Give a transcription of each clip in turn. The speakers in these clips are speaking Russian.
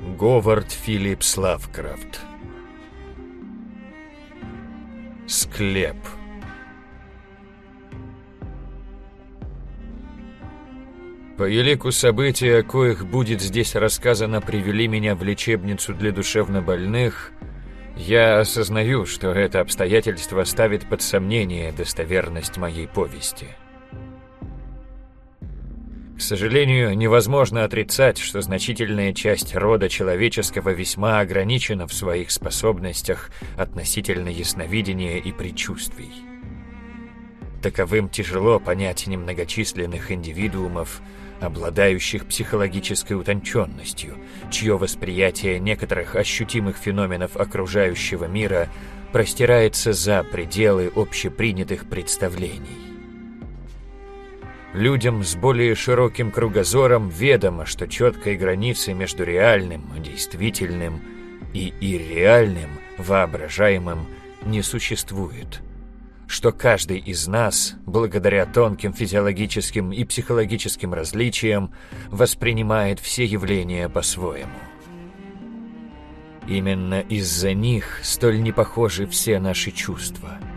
Говард Филлипс Лавкрафт Склеп. По елику событий, о коих будет здесь рассказано, привели меня в лечебницу для душевнобольных, я осознаю, что это обстоятельство ставит под сомнение достоверность моей повести. К сожалению, невозможно отрицать, что значительная часть рода человеческого весьма ограничена в своих способностях относительно ясновидения и предчувствий. Таковым тяжело понять немногочисленных индивидуумов, обладающих психологической утонченностью, чье восприятие некоторых ощутимых феноменов окружающего мира простирается за пределы общепринятых представлений. Людям с более широким кругозором ведомо, что четкой границы между реальным, действительным и ирреальным, воображаемым не существует. Что каждый из нас, благодаря тонким физиологическим и психологическим различиям, воспринимает все явления по-своему. Именно из-за них столь непохожи все наши чувства –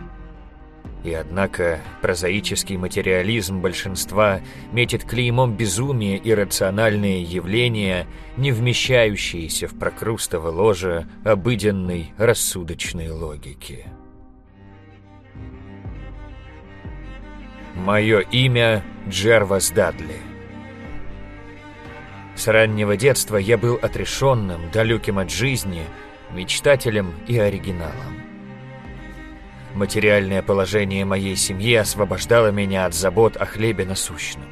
и однако прозаический материализм большинства метит клеймом безумие и рациональные явления, не вмещающиеся в прокрустово ложе обыденной рассудочной логики. Мое имя Джервас Дадли. С раннего детства я был отрешенным, далеким от жизни, мечтателем и оригиналом. Материальное положение моей семьи освобождало меня от забот о хлебе насущном.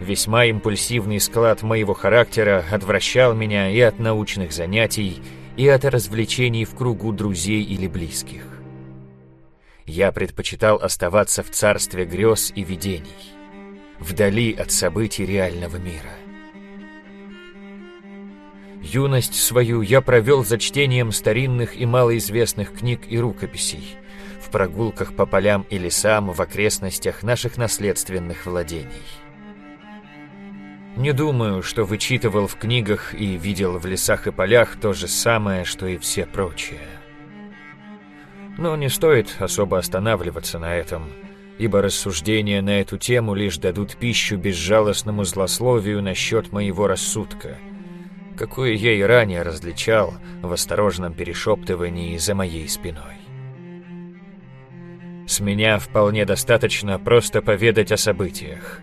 Весьма импульсивный склад моего характера отвращал меня и от научных занятий, и от развлечений в кругу друзей или близких. Я предпочитал оставаться в царстве грез и видений, вдали от событий реального мира. Юность свою я провел за чтением старинных и малоизвестных книг и рукописей, в прогулках по полям и лесам в окрестностях наших наследственных владений. Не думаю, что вычитывал в книгах и видел в лесах и полях то же самое, что и все прочие. Но не стоит особо останавливаться на этом, ибо рассуждения на эту тему лишь дадут пищу безжалостному злословию насчет моего рассудка – какую я и ранее различал в осторожном перешептывании за моей спиной. С меня вполне достаточно просто поведать о событиях,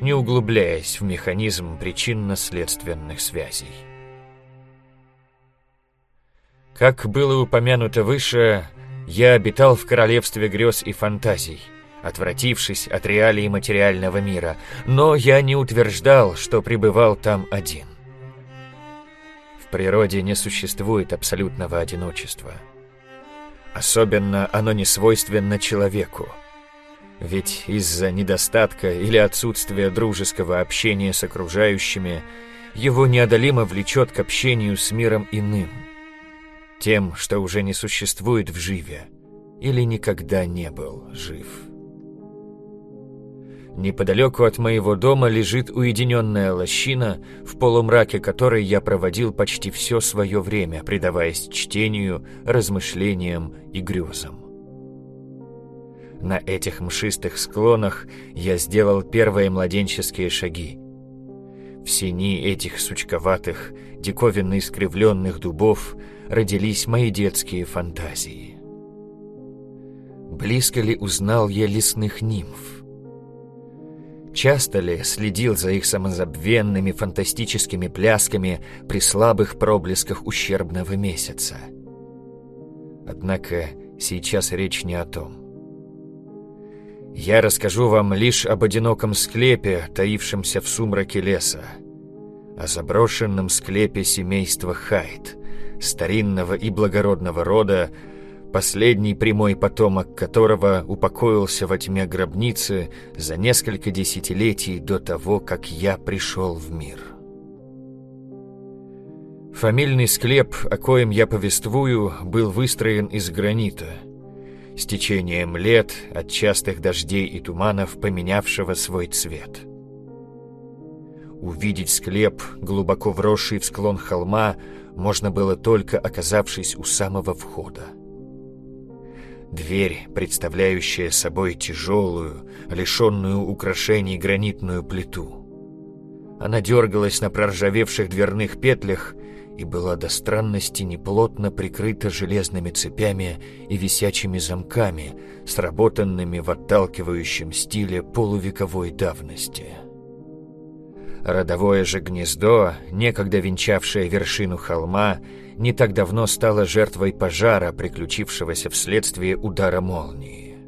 не углубляясь в механизм причинно-следственных связей. Как было упомянуто выше, я обитал в королевстве грез и фантазий, отвратившись от реалий материального мира, но я не утверждал, что пребывал там один природе не существует абсолютного одиночества. Особенно оно не свойственно человеку. Ведь из-за недостатка или отсутствия дружеского общения с окружающими его неодолимо влечет к общению с миром иным, тем, что уже не существует в живе или никогда не был жив. Неподалеку от моего дома лежит уединенная лощина, в полумраке которой я проводил почти все свое время, предаваясь чтению, размышлениям и грезам. На этих мшистых склонах я сделал первые младенческие шаги. В сени этих сучковатых, диковинно искривленных дубов родились мои детские фантазии. Близко ли узнал я лесных нимф? Часто ли следил за их самозабвенными фантастическими плясками при слабых проблесках ущербного месяца? Однако сейчас речь не о том. Я расскажу вам лишь об одиноком склепе, таившемся в сумраке леса, о заброшенном склепе семейства Хайт, старинного и благородного рода, последний прямой потомок которого упокоился во тьме гробницы за несколько десятилетий до того, как я пришел в мир. Фамильный склеп, о коем я повествую, был выстроен из гранита, с течением лет от частых дождей и туманов, поменявшего свой цвет. Увидеть склеп, глубоко вросший в склон холма, можно было только оказавшись у самого входа. Дверь, представляющая собой тяжелую, лишенную украшений гранитную плиту. Она дергалась на проржавевших дверных петлях и была до странности неплотно прикрыта железными цепями и висячими замками, сработанными в отталкивающем стиле полувековой давности. Родовое же гнездо, некогда венчавшее вершину холма, не так давно стало жертвой пожара, приключившегося вследствие удара молнии.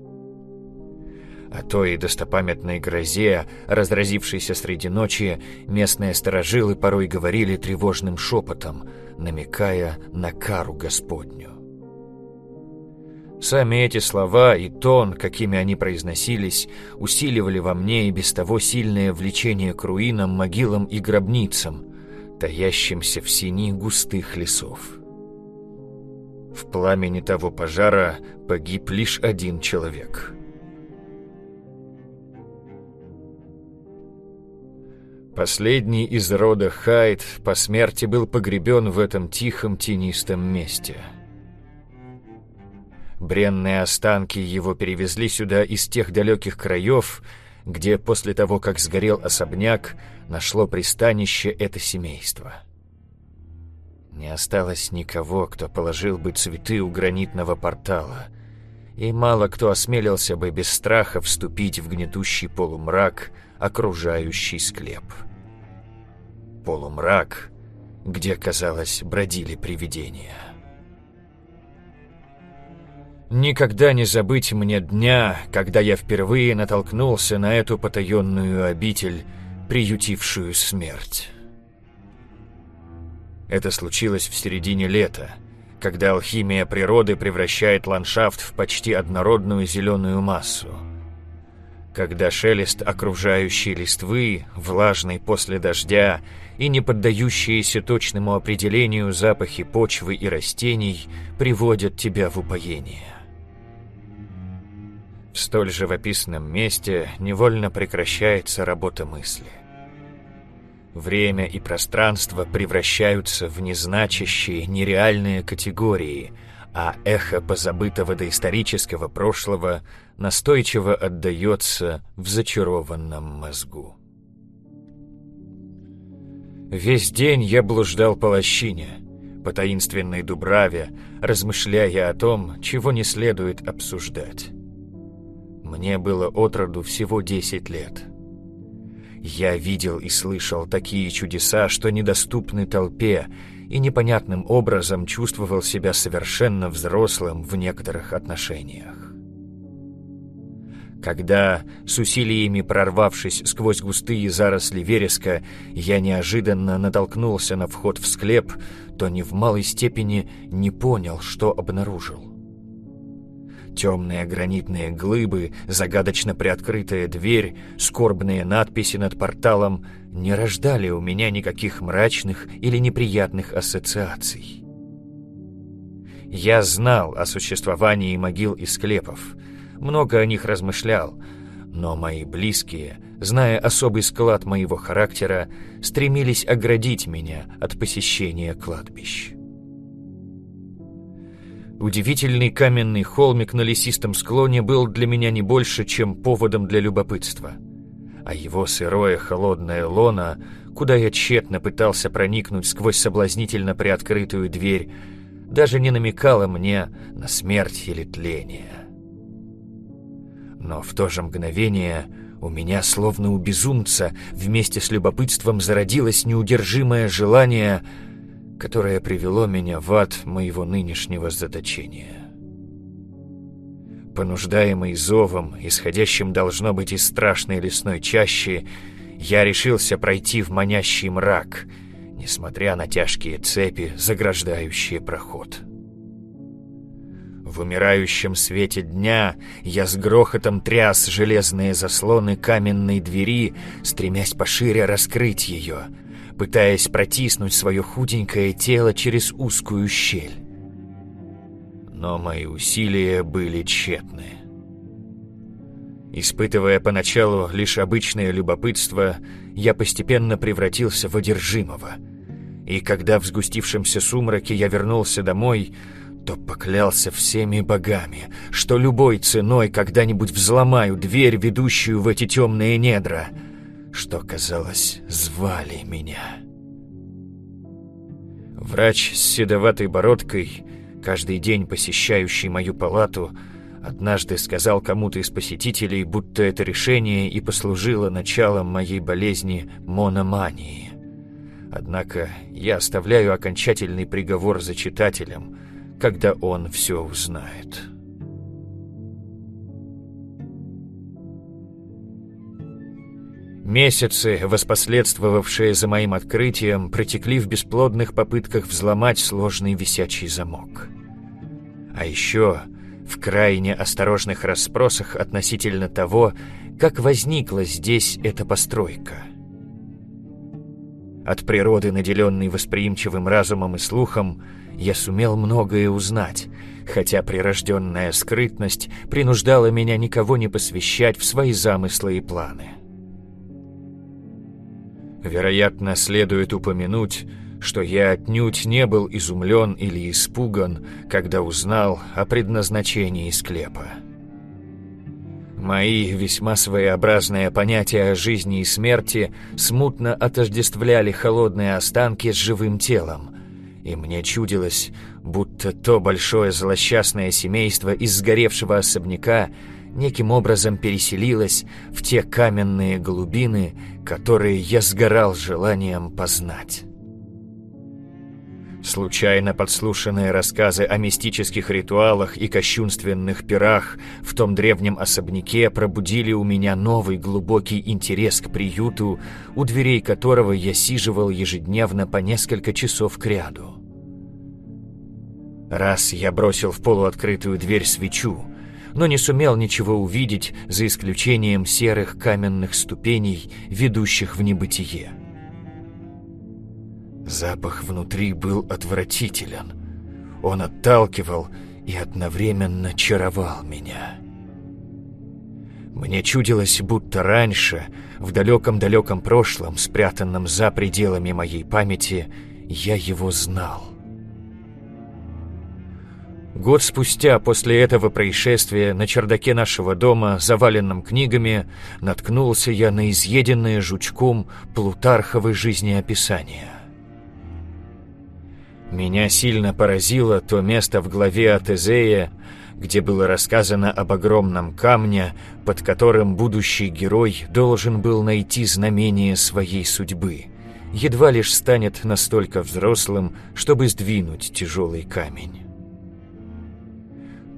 О той достопамятной грозе, разразившейся среди ночи, местные сторожилы порой говорили тревожным шепотом, намекая на кару Господню. Сами эти слова и тон, какими они произносились, усиливали во мне и без того сильное влечение к руинам, могилам и гробницам, таящимся в сини густых лесов. В пламени того пожара погиб лишь один человек. Последний из рода Хайд по смерти был погребен в этом тихом тенистом месте — Бренные останки его перевезли сюда из тех далеких краев, где после того, как сгорел особняк, нашло пристанище это семейство. Не осталось никого, кто положил бы цветы у гранитного портала, и мало кто осмелился бы без страха вступить в гнетущий полумрак, окружающий склеп. Полумрак, где, казалось, бродили привидения. Никогда не забыть мне дня, когда я впервые натолкнулся на эту потаенную обитель, приютившую смерть. Это случилось в середине лета, когда алхимия природы превращает ландшафт в почти однородную зеленую массу. Когда шелест окружающей листвы, влажный после дождя и не поддающиеся точному определению запахи почвы и растений приводят тебя в упоение. В столь живописном месте невольно прекращается работа мысли. Время и пространство превращаются в незначащие, нереальные категории, а эхо позабытого доисторического прошлого настойчиво отдается в зачарованном мозгу. Весь день я блуждал по лощине, по таинственной дубраве, размышляя о том, чего не следует обсуждать. Мне было от роду всего 10 лет. Я видел и слышал такие чудеса, что недоступны толпе, и непонятным образом чувствовал себя совершенно взрослым в некоторых отношениях. Когда, с усилиями прорвавшись сквозь густые заросли вереска, я неожиданно натолкнулся на вход в склеп, то ни в малой степени не понял, что обнаружил. Темные гранитные глыбы, загадочно приоткрытая дверь, скорбные надписи над порталом не рождали у меня никаких мрачных или неприятных ассоциаций. Я знал о существовании могил и склепов, много о них размышлял, но мои близкие, зная особый склад моего характера, стремились оградить меня от посещения кладбищ. Удивительный каменный холмик на лесистом склоне был для меня не больше, чем поводом для любопытства. А его сырое холодное лоно, куда я тщетно пытался проникнуть сквозь соблазнительно приоткрытую дверь, даже не намекало мне на смерть или тление. Но в то же мгновение у меня, словно у безумца, вместе с любопытством зародилось неудержимое желание — которое привело меня в ад моего нынешнего заточения. Понуждаемый зовом, исходящим должно быть из страшной лесной чащи, я решился пройти в манящий мрак, несмотря на тяжкие цепи, заграждающие проход. В умирающем свете дня я с грохотом тряс железные заслоны каменной двери, стремясь пошире раскрыть ее — пытаясь протиснуть свое худенькое тело через узкую щель. Но мои усилия были тщетны. Испытывая поначалу лишь обычное любопытство, я постепенно превратился в одержимого. И когда в сгустившемся сумраке я вернулся домой, то поклялся всеми богами, что любой ценой когда-нибудь взломаю дверь, ведущую в эти темные недра, что, казалось, звали меня. Врач с седоватой бородкой, каждый день посещающий мою палату, однажды сказал кому-то из посетителей, будто это решение и послужило началом моей болезни мономании. Однако я оставляю окончательный приговор за читателем, когда он все узнает». Месяцы, воспоследствовавшие за моим открытием, протекли в бесплодных попытках взломать сложный висячий замок. А еще в крайне осторожных расспросах относительно того, как возникла здесь эта постройка. От природы, наделенной восприимчивым разумом и слухом, я сумел многое узнать, хотя прирожденная скрытность принуждала меня никого не посвящать в свои замыслы и планы. Вероятно, следует упомянуть, что я отнюдь не был изумлен или испуган, когда узнал о предназначении склепа. Мои весьма своеобразные понятия о жизни и смерти смутно отождествляли холодные останки с живым телом, и мне чудилось, будто то большое злосчастное семейство из сгоревшего особняка неким образом переселилось в те каменные глубины, которые я сгорал желанием познать. Случайно подслушанные рассказы о мистических ритуалах и кощунственных пирах в том древнем особняке пробудили у меня новый глубокий интерес к приюту, у дверей которого я сиживал ежедневно по несколько часов кряду. Раз я бросил в полуоткрытую дверь свечу, но не сумел ничего увидеть, за исключением серых каменных ступеней, ведущих в небытие. Запах внутри был отвратителен. Он отталкивал и одновременно чаровал меня. Мне чудилось, будто раньше, в далеком-далеком прошлом, спрятанном за пределами моей памяти, я его знал. Год спустя после этого происшествия на чердаке нашего дома, заваленном книгами, наткнулся я на изъеденное жучком Плутарховы жизнеописание. Меня сильно поразило то место в главе от Эзея, где было рассказано об огромном камне, под которым будущий герой должен был найти знамение своей судьбы. Едва лишь станет настолько взрослым, чтобы сдвинуть тяжелый камень.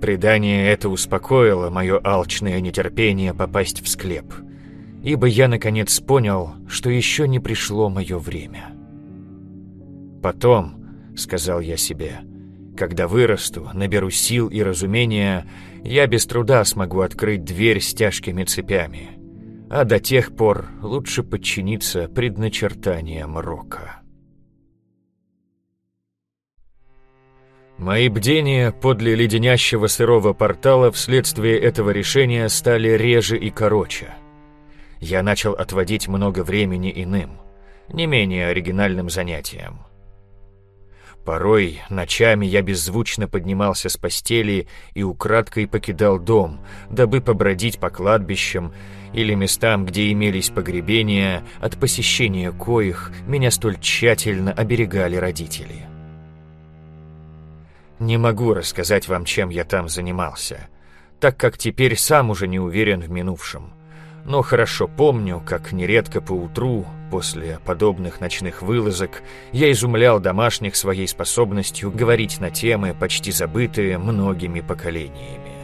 Предание это успокоило мое алчное нетерпение попасть в склеп, ибо я наконец понял, что еще не пришло мое время. «Потом», — сказал я себе, — «когда вырасту, наберу сил и разумения, я без труда смогу открыть дверь с тяжкими цепями, а до тех пор лучше подчиниться предначертаниям рока». Мои бдения подле леденящего сырого портала вследствие этого решения стали реже и короче. Я начал отводить много времени иным, не менее оригинальным занятиям. Порой ночами я беззвучно поднимался с постели и украдкой покидал дом, дабы побродить по кладбищам или местам, где имелись погребения, от посещения коих меня столь тщательно оберегали родители. Не могу рассказать вам, чем я там занимался, так как теперь сам уже не уверен в минувшем. Но хорошо помню, как нередко по утру, после подобных ночных вылазок, я изумлял домашних своей способностью говорить на темы, почти забытые многими поколениями.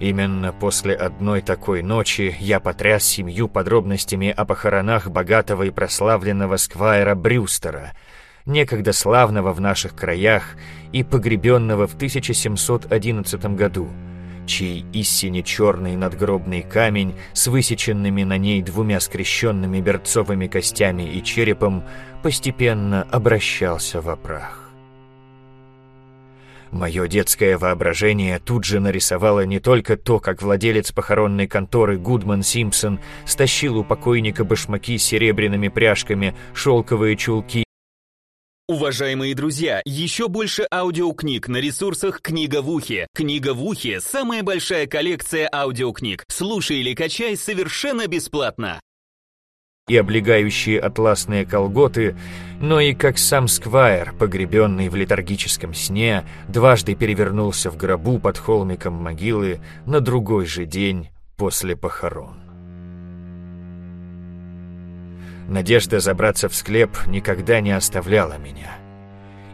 Именно после одной такой ночи я потряс семью подробностями о похоронах богатого и прославленного сквайра Брюстера — некогда славного в наших краях и погребенного в 1711 году, чей истине черный надгробный камень с высеченными на ней двумя скрещенными берцовыми костями и черепом постепенно обращался в прах. Мое детское воображение тут же нарисовало не только то, как владелец похоронной конторы Гудман Симпсон стащил у покойника башмаки с серебряными пряжками, шелковые чулки. Уважаемые друзья, еще больше аудиокниг на ресурсах «Книга в ухе». «Книга в ухе» — самая большая коллекция аудиокниг. Слушай или качай совершенно бесплатно и облегающие атласные колготы, но и как сам Сквайр, погребенный в летаргическом сне, дважды перевернулся в гробу под холмиком могилы на другой же день после похорон. Надежда забраться в склеп никогда не оставляла меня.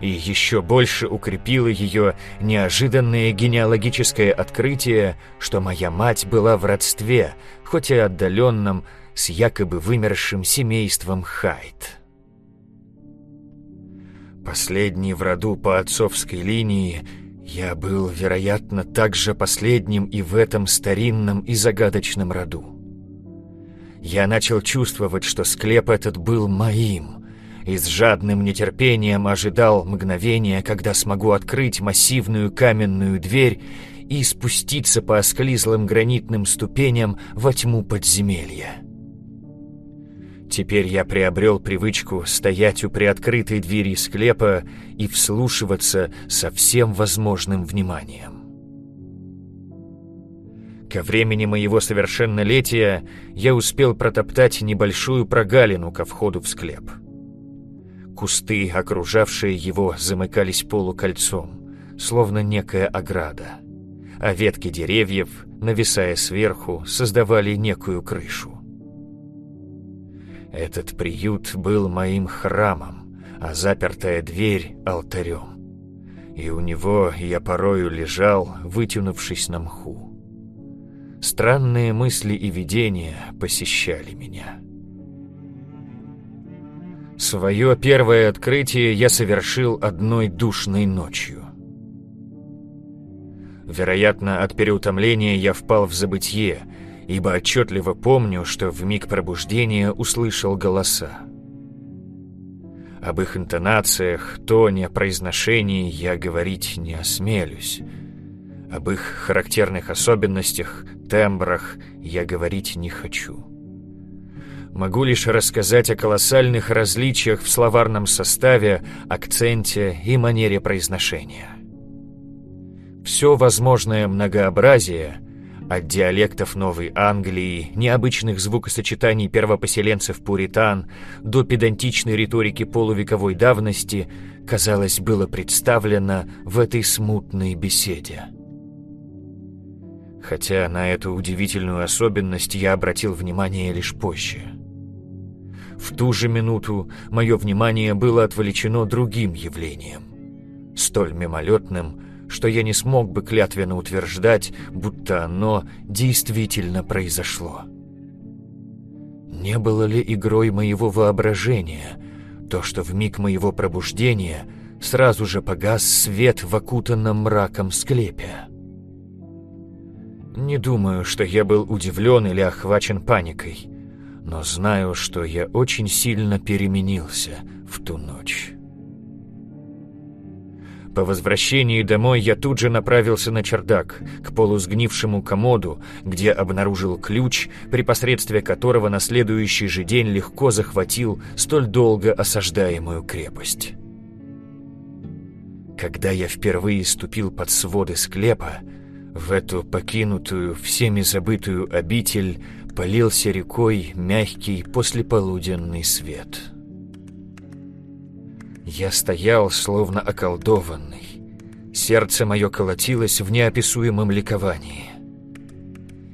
И еще больше укрепило ее неожиданное генеалогическое открытие, что моя мать была в родстве, хоть и отдаленном, с якобы вымершим семейством Хайт. Последний в роду по отцовской линии, я был, вероятно, также последним и в этом старинном и загадочном роду. Я начал чувствовать, что склеп этот был моим, и с жадным нетерпением ожидал мгновения, когда смогу открыть массивную каменную дверь и спуститься по осклизлым гранитным ступеням во тьму подземелья. Теперь я приобрел привычку стоять у приоткрытой двери склепа и вслушиваться со всем возможным вниманием. Ко времени моего совершеннолетия я успел протоптать небольшую прогалину ко входу в склеп. Кусты, окружавшие его, замыкались полукольцом, словно некая ограда, а ветки деревьев, нависая сверху, создавали некую крышу. Этот приют был моим храмом, а запертая дверь — алтарем. И у него я порою лежал, вытянувшись на мху. Странные мысли и видения посещали меня. Свое первое открытие я совершил одной душной ночью. Вероятно, от переутомления я впал в забытье — ибо отчетливо помню, что в миг пробуждения услышал голоса. Об их интонациях, тоне, произношении я говорить не осмелюсь. Об их характерных особенностях, тембрах я говорить не хочу. Могу лишь рассказать о колоссальных различиях в словарном составе, акценте и манере произношения. Все возможное многообразие — от диалектов Новой Англии, необычных звукосочетаний первопоселенцев-пуритан до педантичной риторики полувековой давности, казалось, было представлено в этой смутной беседе. Хотя на эту удивительную особенность я обратил внимание лишь позже. В ту же минуту мое внимание было отвлечено другим явлением, столь мимолетным, что я не смог бы клятвенно утверждать, будто оно действительно произошло. Не было ли игрой моего воображения то, что в миг моего пробуждения сразу же погас свет в окутанном мраком склепе? Не думаю, что я был удивлен или охвачен паникой, но знаю, что я очень сильно переменился в ту ночь. По возвращении домой я тут же направился на чердак, к полусгнившему комоду, где обнаружил ключ, при посредстве которого на следующий же день легко захватил столь долго осаждаемую крепость. Когда я впервые ступил под своды склепа, в эту покинутую, всеми забытую обитель полился рекой мягкий послеполуденный свет». Я стоял, словно околдованный. Сердце мое колотилось в неописуемом ликовании.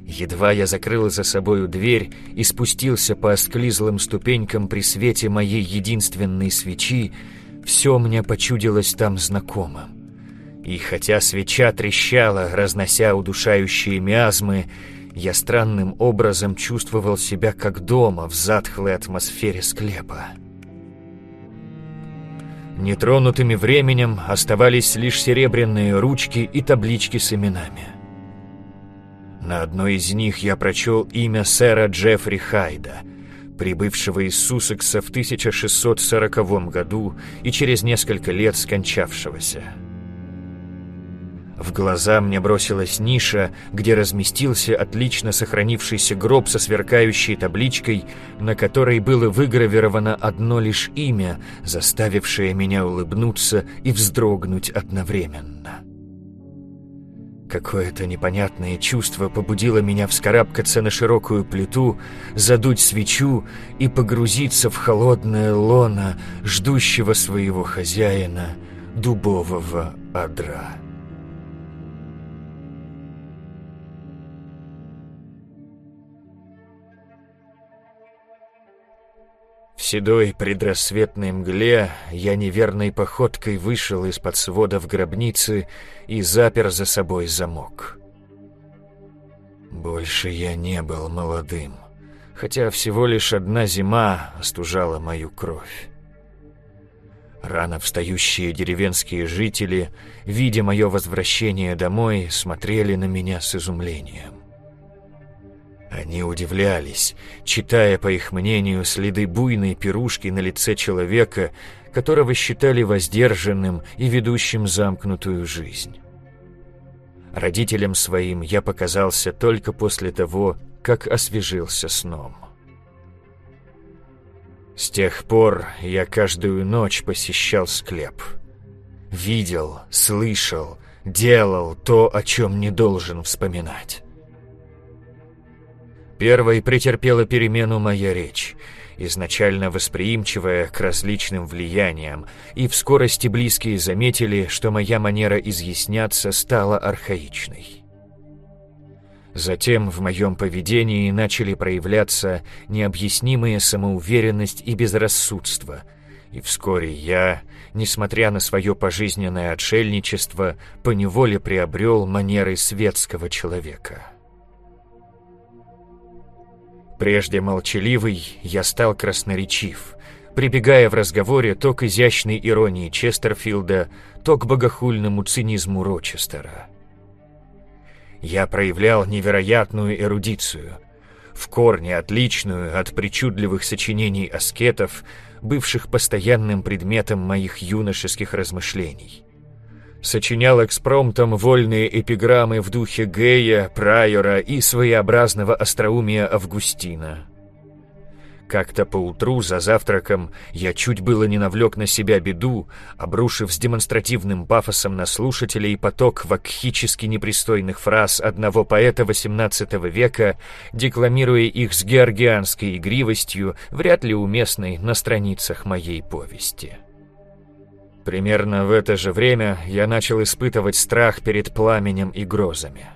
Едва я закрыл за собою дверь и спустился по осклизлым ступенькам при свете моей единственной свечи, все мне почудилось там знакомым. И хотя свеча трещала, разнося удушающие миазмы, я странным образом чувствовал себя как дома в затхлой атмосфере склепа. Нетронутыми временем оставались лишь серебряные ручки и таблички с именами. На одной из них я прочел имя сэра Джеффри Хайда, прибывшего из Суссекса в 1640 году и через несколько лет скончавшегося. В глаза мне бросилась ниша, где разместился отлично сохранившийся гроб со сверкающей табличкой, на которой было выгравировано одно лишь имя, заставившее меня улыбнуться и вздрогнуть одновременно. Какое-то непонятное чувство побудило меня вскарабкаться на широкую плиту, задуть свечу и погрузиться в холодное лоно ждущего своего хозяина дубового адра. В седой предрассветной мгле я неверной походкой вышел из-под сводов гробницы и запер за собой замок. Больше я не был молодым, хотя всего лишь одна зима остужала мою кровь. Рано встающие деревенские жители, видя мое возвращение домой, смотрели на меня с изумлением. Они удивлялись, читая, по их мнению, следы буйной пирушки на лице человека, которого считали воздержанным и ведущим замкнутую жизнь. Родителям своим я показался только после того, как освежился сном. С тех пор я каждую ночь посещал склеп. Видел, слышал, делал то, о чем не должен вспоминать. Первой претерпела перемену моя речь, изначально восприимчивая к различным влияниям, и в скорости близкие заметили, что моя манера изъясняться стала архаичной. Затем в моем поведении начали проявляться необъяснимая самоуверенность и безрассудство, и вскоре я, несмотря на свое пожизненное отшельничество, поневоле приобрел манеры светского человека». Прежде молчаливый, я стал красноречив, прибегая в разговоре то к изящной иронии Честерфилда, то к богохульному цинизму Рочестера. Я проявлял невероятную эрудицию, в корне отличную от причудливых сочинений аскетов, бывших постоянным предметом моих юношеских размышлений сочинял экспромтом вольные эпиграммы в духе Гея, Прайора и своеобразного остроумия Августина. Как-то поутру за завтраком я чуть было не навлек на себя беду, обрушив с демонстративным пафосом на слушателей поток вакхически непристойных фраз одного поэта XVIII века, декламируя их с георгианской игривостью, вряд ли уместной на страницах моей повести. Примерно в это же время я начал испытывать страх перед пламенем и грозами.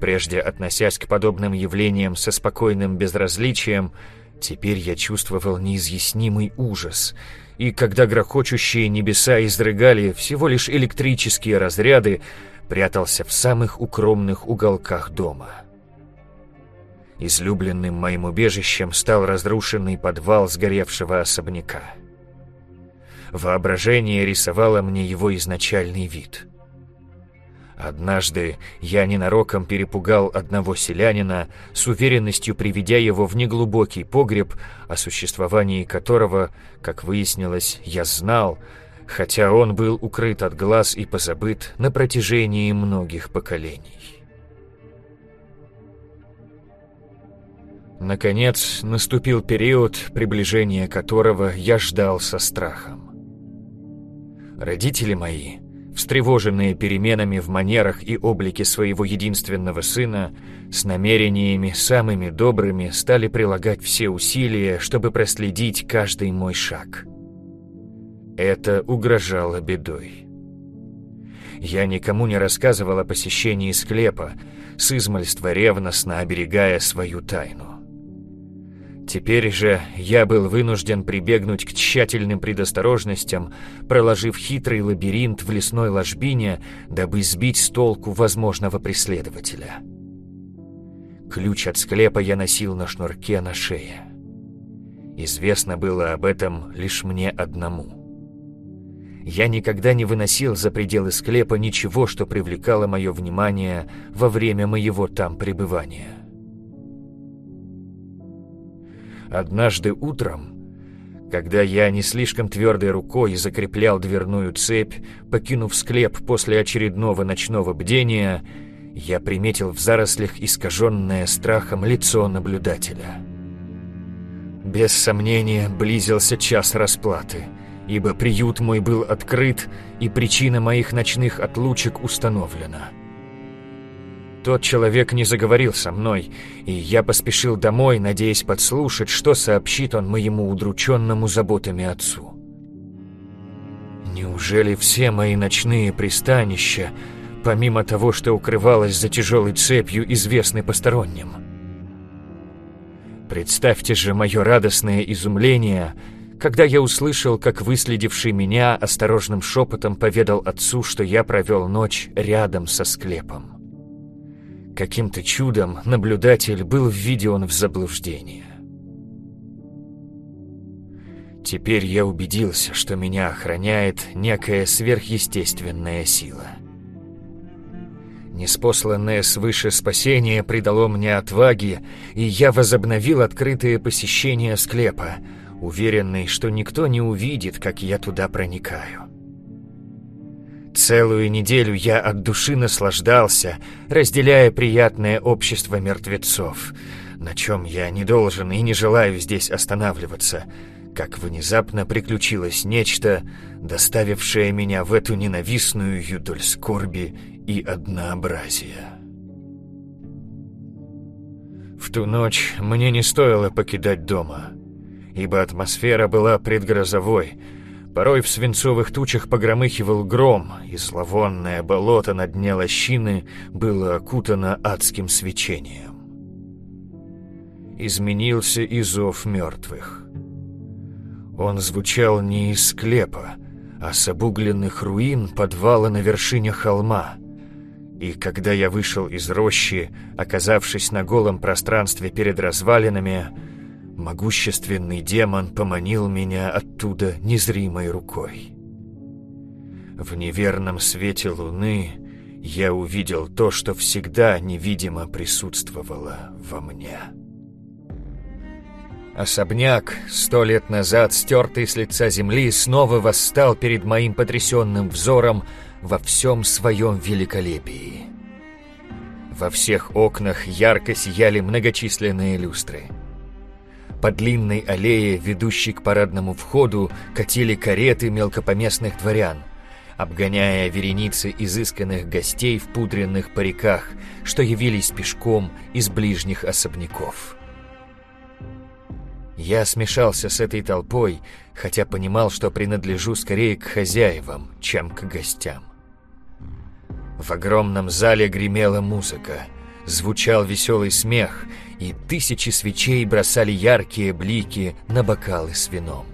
Прежде относясь к подобным явлениям со спокойным безразличием, теперь я чувствовал неизъяснимый ужас, и когда грохочущие небеса изрыгали всего лишь электрические разряды, прятался в самых укромных уголках дома. Излюбленным моим убежищем стал разрушенный подвал сгоревшего особняка. Воображение рисовало мне его изначальный вид. Однажды я ненароком перепугал одного селянина, с уверенностью приведя его в неглубокий погреб, о существовании которого, как выяснилось, я знал, хотя он был укрыт от глаз и позабыт на протяжении многих поколений. Наконец, наступил период, приближения которого я ждал со страхом. Родители мои, встревоженные переменами в манерах и облике своего единственного сына, с намерениями самыми добрыми стали прилагать все усилия, чтобы проследить каждый мой шаг. Это угрожало бедой. Я никому не рассказывал о посещении склепа, с измальства ревностно оберегая свою тайну. Теперь же я был вынужден прибегнуть к тщательным предосторожностям, проложив хитрый лабиринт в лесной ложбине, дабы сбить с толку возможного преследователя. Ключ от склепа я носил на шнурке на шее. Известно было об этом лишь мне одному. Я никогда не выносил за пределы склепа ничего, что привлекало мое внимание во время моего там пребывания. Однажды утром, Когда я не слишком твердой рукой закреплял дверную цепь, покинув склеп после очередного ночного бдения, я приметил в зарослях искаженное страхом лицо наблюдателя. Без сомнения, близился час расплаты, ибо приют мой был открыт, и причина моих ночных отлучек установлена — тот человек не заговорил со мной, и я поспешил домой, надеясь подслушать, что сообщит он моему удрученному заботами отцу. Неужели все мои ночные пристанища, помимо того, что укрывалось за тяжелой цепью, известны посторонним? Представьте же мое радостное изумление, когда я услышал, как выследивший меня осторожным шепотом поведал отцу, что я провел ночь рядом со склепом. Каким-то чудом наблюдатель был введен в заблуждение. Теперь я убедился, что меня охраняет некая сверхъестественная сила. Неспосланное свыше спасение придало мне отваги, и я возобновил открытое посещение склепа, уверенный, что никто не увидит, как я туда проникаю. Целую неделю я от души наслаждался, разделяя приятное общество мертвецов, на чем я не должен и не желаю здесь останавливаться, как внезапно приключилось нечто, доставившее меня в эту ненавистную юдоль скорби и однообразия. В ту ночь мне не стоило покидать дома, ибо атмосфера была предгрозовой — Порой в свинцовых тучах погромыхивал гром, и зловонное болото на дне лощины было окутано адским свечением. Изменился и зов мертвых. Он звучал не из склепа, а с обугленных руин подвала на вершине холма. И когда я вышел из рощи, оказавшись на голом пространстве перед развалинами, Могущественный демон поманил меня оттуда незримой рукой. В неверном свете луны я увидел то, что всегда невидимо присутствовало во мне. Особняк, сто лет назад стертый с лица земли, снова восстал перед моим потрясенным взором во всем своем великолепии. Во всех окнах ярко сияли многочисленные люстры — по длинной аллее, ведущей к парадному входу, катили кареты мелкопоместных дворян, обгоняя вереницы изысканных гостей в пудренных париках, что явились пешком из ближних особняков. Я смешался с этой толпой, хотя понимал, что принадлежу скорее к хозяевам, чем к гостям. В огромном зале гремела музыка, звучал веселый смех, и тысячи свечей бросали яркие блики на бокалы с вином.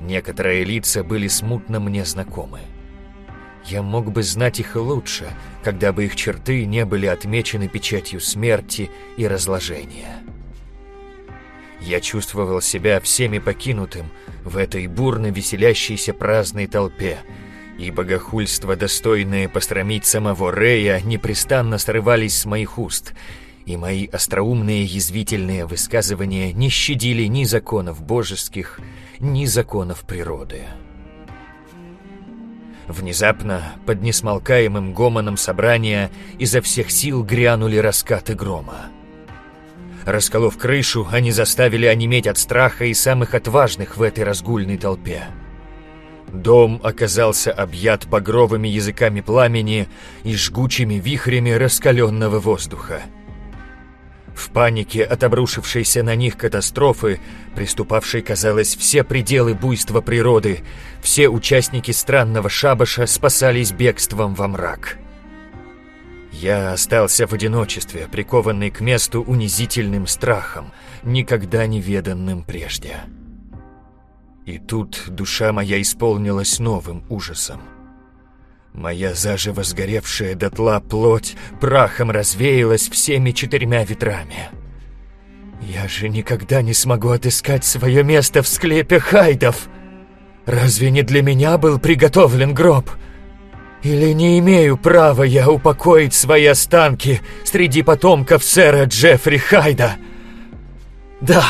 Некоторые лица были смутно мне знакомы. Я мог бы знать их лучше, когда бы их черты не были отмечены печатью смерти и разложения. Я чувствовал себя всеми покинутым в этой бурно веселящейся праздной толпе, и богохульство, достойное пострамить самого Рея, непрестанно срывались с моих уст — и мои остроумные язвительные высказывания не щадили ни законов божеских, ни законов природы. Внезапно, под несмолкаемым гомоном собрания, изо всех сил грянули раскаты грома. Расколов крышу, они заставили онеметь от страха и самых отважных в этой разгульной толпе. Дом оказался объят багровыми языками пламени и жгучими вихрями раскаленного воздуха. В панике от обрушившейся на них катастрофы, приступавшей, казалось, все пределы буйства природы, все участники странного шабаша спасались бегством во мрак. Я остался в одиночестве, прикованный к месту унизительным страхом, никогда не веданным прежде. И тут душа моя исполнилась новым ужасом. Моя заживо сгоревшая дотла плоть прахом развеялась всеми четырьмя ветрами. Я же никогда не смогу отыскать свое место в склепе хайдов. Разве не для меня был приготовлен гроб? Или не имею права я упокоить свои останки среди потомков сэра Джеффри Хайда? Да,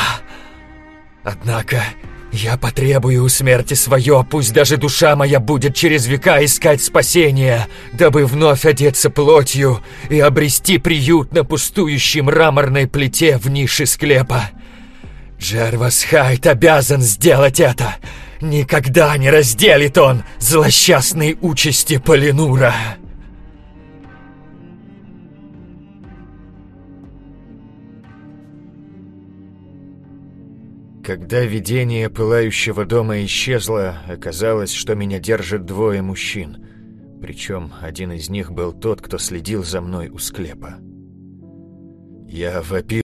Однако я потребую у смерти свое, пусть даже душа моя будет через века искать спасения, дабы вновь одеться плотью и обрести приют на пустующей мраморной плите в нише склепа. Джервас Хайт обязан сделать это. Никогда не разделит он злосчастной участи Полинура. Когда видение пылающего дома исчезло, оказалось, что меня держат двое мужчин. Причем один из них был тот, кто следил за мной у склепа. Я вопил.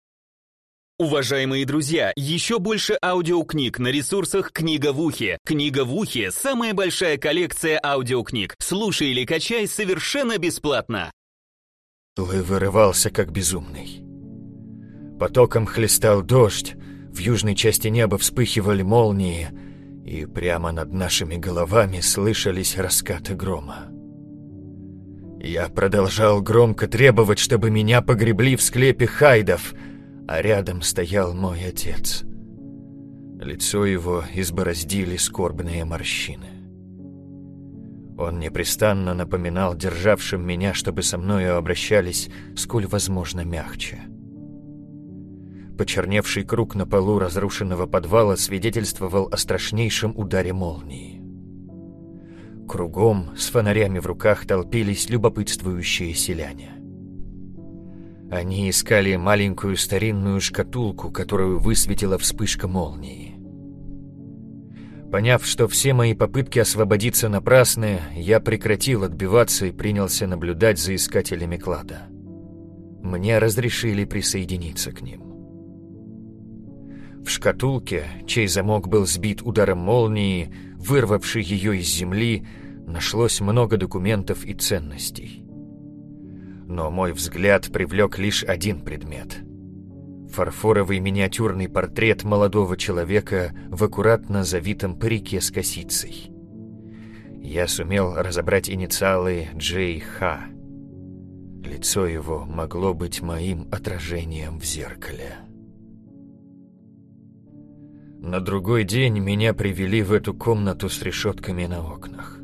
Уважаемые друзья, еще больше аудиокниг на ресурсах «Книга в ухе». «Книга в ухе» — самая большая коллекция аудиокниг. Слушай или качай совершенно бесплатно. Вырывался как безумный. Потоком хлестал дождь, в южной части неба вспыхивали молнии, и прямо над нашими головами слышались раскаты грома. Я продолжал громко требовать, чтобы меня погребли в склепе хайдов, а рядом стоял мой отец. Лицо его избороздили скорбные морщины. Он непрестанно напоминал державшим меня, чтобы со мною обращались сколь возможно мягче. Почерневший круг на полу разрушенного подвала свидетельствовал о страшнейшем ударе молнии. Кругом с фонарями в руках толпились любопытствующие селяне. Они искали маленькую старинную шкатулку, которую высветила вспышка молнии. Поняв, что все мои попытки освободиться напрасны, я прекратил отбиваться и принялся наблюдать за искателями клада. Мне разрешили присоединиться к ним. В шкатулке, чей замок был сбит ударом молнии, вырвавший ее из земли, нашлось много документов и ценностей. Но мой взгляд привлек лишь один предмет. Фарфоровый миниатюрный портрет молодого человека в аккуратно завитом парике с косицей. Я сумел разобрать инициалы Джей Ха. Лицо его могло быть моим отражением в зеркале. На другой день меня привели в эту комнату с решетками на окнах.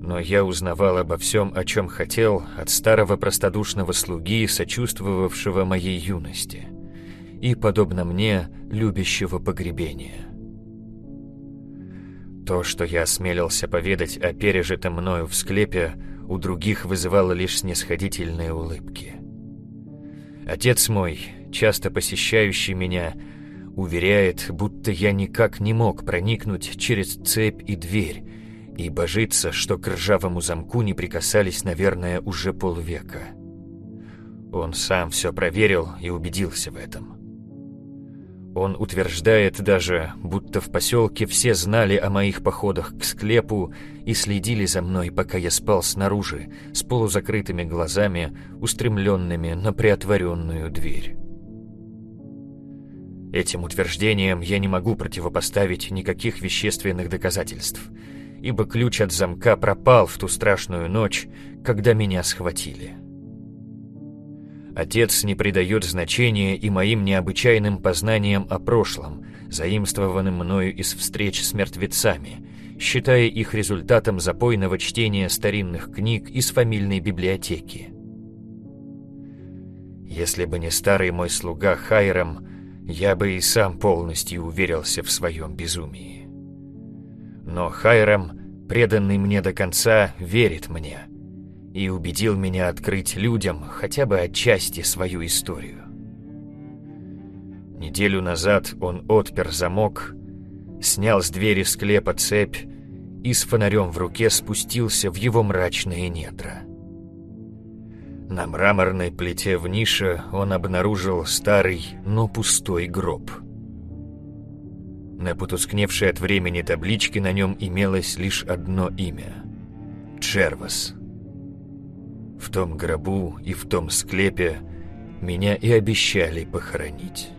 Но я узнавал обо всем, о чем хотел, от старого простодушного слуги, сочувствовавшего моей юности, и, подобно мне, любящего погребения. То, что я осмелился поведать о пережитом мною в склепе, у других вызывало лишь снисходительные улыбки. Отец мой, часто посещающий меня, Уверяет, будто я никак не мог проникнуть через цепь и дверь, и божится, что к ржавому замку не прикасались, наверное, уже полвека. Он сам все проверил и убедился в этом. Он утверждает даже, будто в поселке все знали о моих походах к склепу и следили за мной, пока я спал снаружи, с полузакрытыми глазами, устремленными на приотворенную дверь. Этим утверждениям я не могу противопоставить никаких вещественных доказательств, ибо ключ от замка пропал в ту страшную ночь, когда меня схватили. Отец не придает значения и моим необычайным познаниям о прошлом, заимствованным мною из встреч с мертвецами, считая их результатом запойного чтения старинных книг из фамильной библиотеки. Если бы не старый мой слуга Хайрам, я бы и сам полностью уверился в своем безумии. Но Хайрам, преданный мне до конца, верит мне и убедил меня открыть людям хотя бы отчасти свою историю. Неделю назад он отпер замок, снял с двери склепа цепь и с фонарем в руке спустился в его мрачные недра. На мраморной плите в нише он обнаружил старый, но пустой гроб. На потускневшей от времени табличке на нем имелось лишь одно имя — Джервас. В том гробу и в том склепе меня и обещали похоронить.